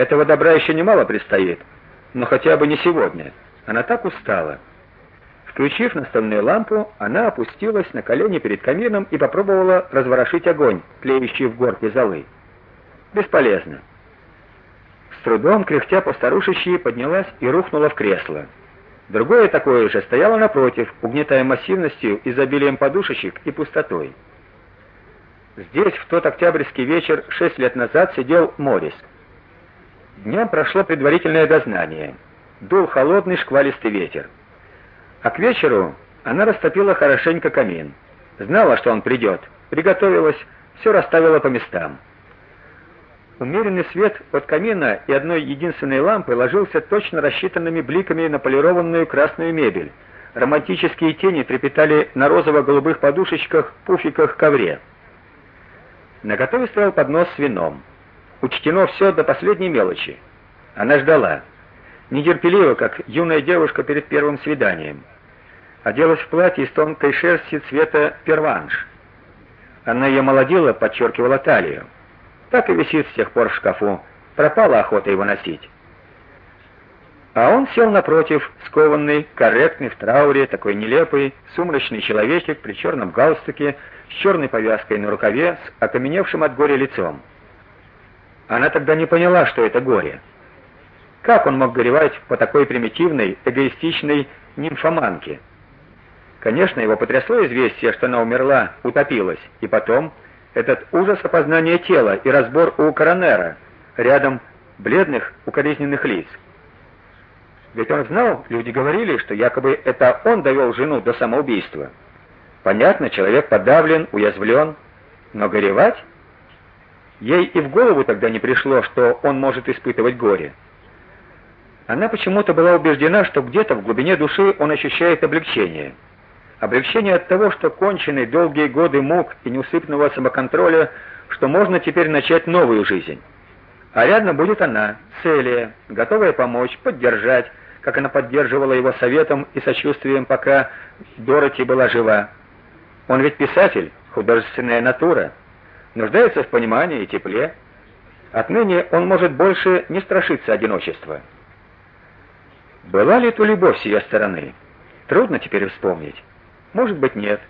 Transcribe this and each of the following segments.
Этого добра еще немало предстоит, но хотя бы не сегодня. Она так устала. Включив настольную лампу, она опустилась на колени перед камином и попробовала разворошить огонь, тлеющий в горке золы. Бесполезно. С трудом, кряхтя по-старушечьи, поднялась и рухнула в кресло. Другое такое же стояло напротив, угнетая массивностью, изобилием подушечек и пустотой. Здесь в тот октябрьский вечер шесть лет назад сидел Морис. Днем прошло предварительное дознание. Дул холодный шквалистый ветер. А к вечеру она растопила хорошенько камин. Знала, что он придет, приготовилась, все расставила по местам. Умеренный свет от камина и одной единственной лампы ложился точно рассчитанными бликами на полированную красную мебель. Романтические тени трепетали на розово-голубых подушечках, пуфиках, ковре. На готове стоял поднос с вином. Учтено все до последней мелочи. Она ждала. Нетерпеливо, как юная девушка перед первым свиданием. Оделась в платье из тонкой шерсти цвета перванж. Она ее молодила, подчеркивала талию. Так и висит с тех пор в шкафу. Пропала охота его носить. А он сел напротив, скованный, корректный в трауре, такой нелепый, сумрачный человечек при черном галстуке, с черной повязкой на рукаве, с окаменевшим от горя лицом. Она тогда не поняла, что это горе. Как он мог горевать по такой примитивной, эгоистичной нимфоманке? Конечно, его потрясло известие, что она умерла, утопилась, и потом этот ужас опознания тела и разбор у коронера, рядом бледных, укоризненных лиц. Ведь он знал, люди говорили, что якобы это он довел жену до самоубийства. Понятно, человек подавлен, уязвлен, но горевать? Ей и в голову тогда не пришло, что он может испытывать горе. Она почему-то была убеждена, что где-то в глубине души он ощущает облегчение. Облегчение от того, что кончены долгие годы мук и неусыпного самоконтроля, что можно теперь начать новую жизнь. А рядом будет она, Целия, готовая помочь, поддержать, как она поддерживала его советом и сочувствием, пока Дороти была жива. Он ведь писатель, художественная натура, нуждается в понимании и тепле. Отныне он может больше не страшиться одиночества. Была ли это любовь с ее стороны? Трудно теперь вспомнить. Может быть, нет.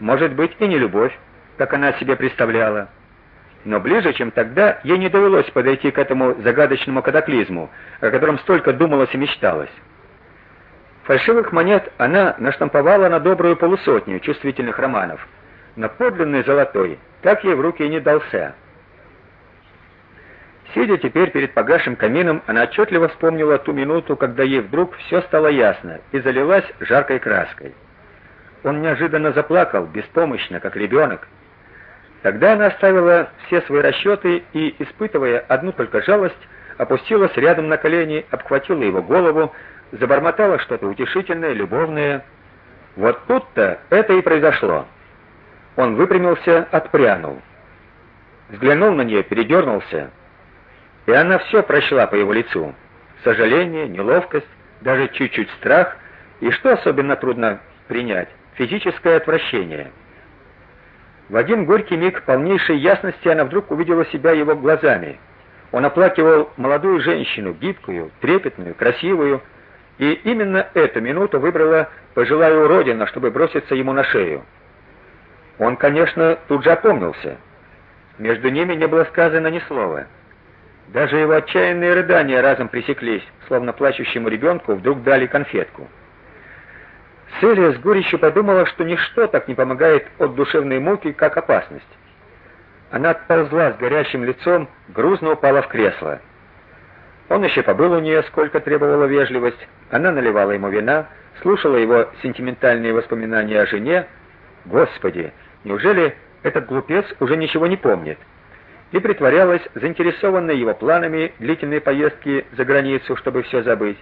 Может быть, и не любовь, как она себе представляла. Но ближе, чем тогда, ей не довелось подойти к этому загадочному катаклизму, о котором столько думалось и мечталось. Фальшивых монет она наштамповала на добрую полусотню чувствительных романов, но подлинный золотой так ей в руки и не дался. Сидя теперь перед погасшим камином, она отчетливо вспомнила ту минуту, когда ей вдруг все стало ясно и залилась жаркой краской. Он неожиданно заплакал, беспомощно, как ребенок. Тогда она оставила все свои расчеты и, испытывая одну только жалость, опустилась рядом на колени, обхватила его голову, забормотала что-то утешительное, любовное. Вот тут-то это и произошло. Он выпрямился, отпрянул. Взглянул на нее, передернулся, и она все прочла по его лицу. Сожаление, неловкость, даже чуть-чуть страх, и что особенно трудно принять, физическое отвращение. В один горький миг полнейшей ясности она вдруг увидела себя его глазами. Он оплакивал молодую женщину, гибкую, трепетную, красивую, и именно эту минуту выбрала пожилая уродина, чтобы броситься ему на шею. Он, конечно, тут же опомнился. Между ними не было сказано ни слова. Даже его отчаянные рыдания разом пресеклись, словно плачущему ребенку вдруг дали конфетку. Селия с горечью подумала, что ничто так не помогает от душевной муки, как опасность. Она отползла с горящим лицом, грузно упала в кресло. Он еще побыл у нее, сколько требовала вежливость. Она наливала ему вина, слушала его сентиментальные воспоминания о жене. Господи, неужели этот глупец уже ничего не помнит? И притворялась заинтересованной его планами длительной поездки за границу, чтобы все забыть.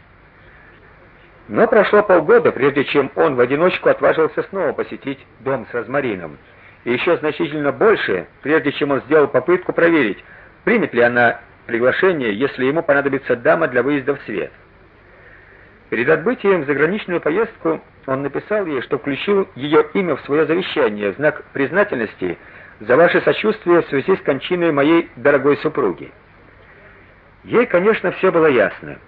Но прошло полгода, прежде чем он в одиночку отважился снова посетить дом с розмарином. И еще значительно больше, прежде чем он сделал попытку проверить, примет ли она приглашение, если ему понадобится дама для выезда в свет. Перед отбытием в заграничную поездку он написал ей, что включил ее имя в свое завещание в знак признательности за ваше сочувствие в связи с кончиной моей дорогой супруги. Ей, конечно, все было ясно.